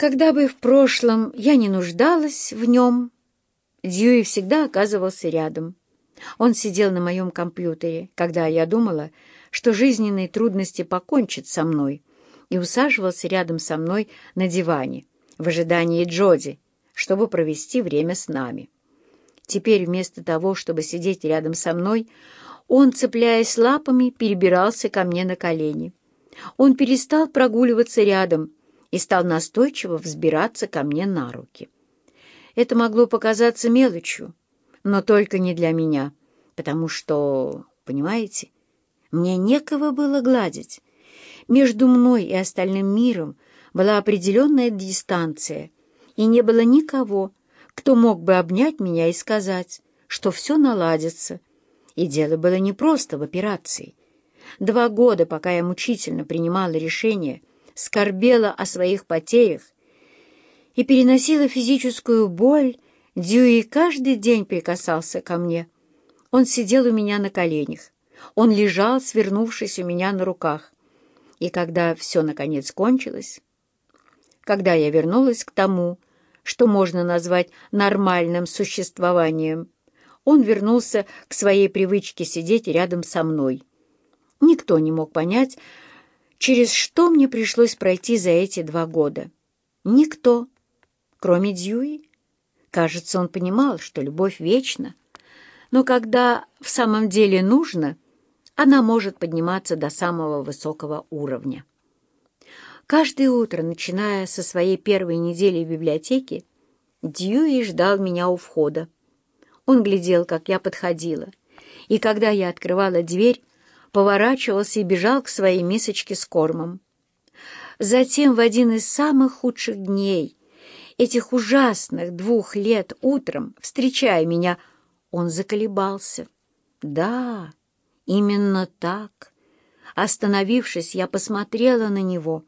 Когда бы в прошлом я не нуждалась в нем, Дьюи всегда оказывался рядом. Он сидел на моем компьютере, когда я думала, что жизненные трудности покончат со мной, и усаживался рядом со мной на диване в ожидании Джоди, чтобы провести время с нами. Теперь вместо того, чтобы сидеть рядом со мной, он, цепляясь лапами, перебирался ко мне на колени. Он перестал прогуливаться рядом и стал настойчиво взбираться ко мне на руки. Это могло показаться мелочью, но только не для меня, потому что, понимаете, мне некого было гладить. Между мной и остальным миром была определенная дистанция, и не было никого, кто мог бы обнять меня и сказать, что все наладится. И дело было не просто в операции. Два года, пока я мучительно принимала решение скорбела о своих потерях и переносила физическую боль, Дьюи каждый день прикасался ко мне. Он сидел у меня на коленях, он лежал, свернувшись у меня на руках. И когда все, наконец, кончилось, когда я вернулась к тому, что можно назвать нормальным существованием, он вернулся к своей привычке сидеть рядом со мной. Никто не мог понять, через что мне пришлось пройти за эти два года. Никто, кроме Дьюи. Кажется, он понимал, что любовь вечна, но когда в самом деле нужно, она может подниматься до самого высокого уровня. Каждое утро, начиная со своей первой недели в библиотеке, Дьюи ждал меня у входа. Он глядел, как я подходила, и когда я открывала дверь, поворачивался и бежал к своей мисочке с кормом. Затем в один из самых худших дней, этих ужасных двух лет утром, встречая меня, он заколебался. Да, именно так. Остановившись, я посмотрела на него.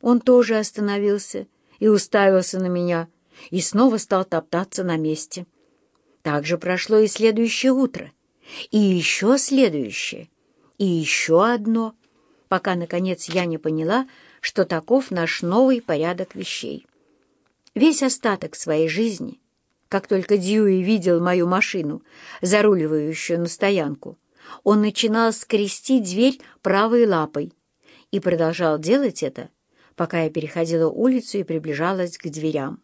Он тоже остановился и уставился на меня, и снова стал топтаться на месте. Так же прошло и следующее утро, и еще следующее и еще одно, пока, наконец, я не поняла, что таков наш новый порядок вещей. Весь остаток своей жизни, как только Дьюи видел мою машину, заруливающую на стоянку, он начинал скрести дверь правой лапой и продолжал делать это, пока я переходила улицу и приближалась к дверям.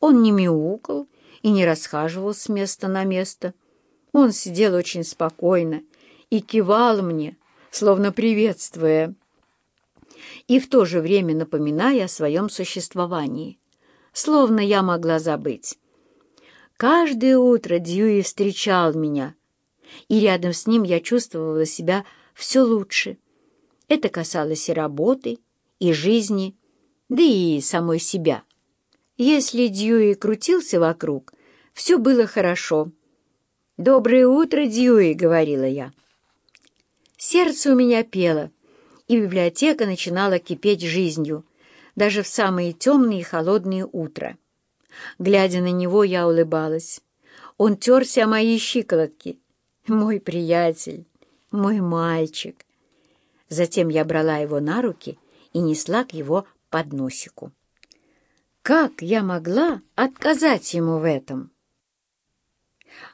Он не мяукал и не расхаживал с места на место. Он сидел очень спокойно и кивал мне, словно приветствуя, и в то же время напоминая о своем существовании, словно я могла забыть. Каждое утро Дьюи встречал меня, и рядом с ним я чувствовала себя все лучше. Это касалось и работы, и жизни, да и самой себя. Если Дьюи крутился вокруг, все было хорошо. «Доброе утро, Дьюи!» — говорила я. Сердце у меня пело, и библиотека начинала кипеть жизнью, даже в самые темные и холодные утра. Глядя на него, я улыбалась. Он терся о мои щиколотки. Мой приятель, мой мальчик. Затем я брала его на руки и несла к его подносику. Как я могла отказать ему в этом?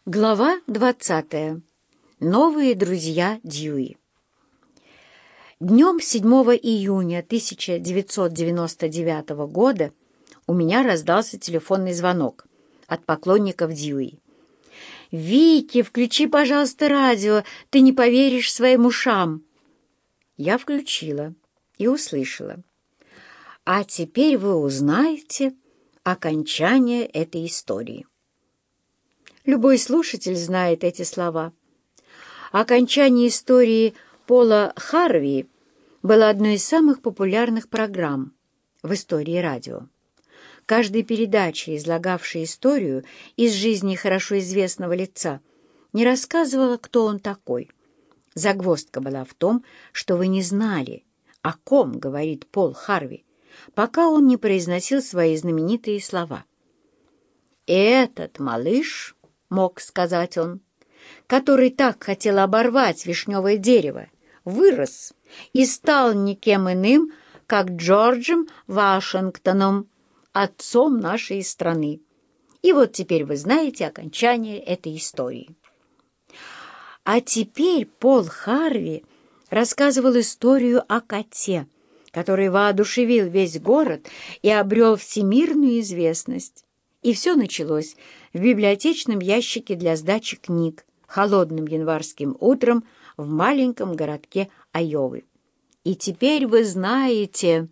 Глава двадцатая. Новые друзья Дьюи. Днем 7 июня 1999 года у меня раздался телефонный звонок от поклонников Дьюи. «Вики, включи, пожалуйста, радио, ты не поверишь своим ушам!» Я включила и услышала. «А теперь вы узнаете окончание этой истории». Любой слушатель знает эти слова — Окончание истории Пола Харви было одной из самых популярных программ в истории радио. Каждая передача, излагавшая историю из жизни хорошо известного лица, не рассказывала, кто он такой. Загвоздка была в том, что вы не знали, о ком говорит Пол Харви, пока он не произносил свои знаменитые слова. «Этот малыш», — мог сказать он, — который так хотел оборвать вишневое дерево, вырос и стал никем иным, как Джорджем Вашингтоном, отцом нашей страны. И вот теперь вы знаете окончание этой истории. А теперь Пол Харви рассказывал историю о коте, который воодушевил весь город и обрел всемирную известность. И все началось в библиотечном ящике для сдачи книг холодным январским утром в маленьком городке Айовы. И теперь вы знаете...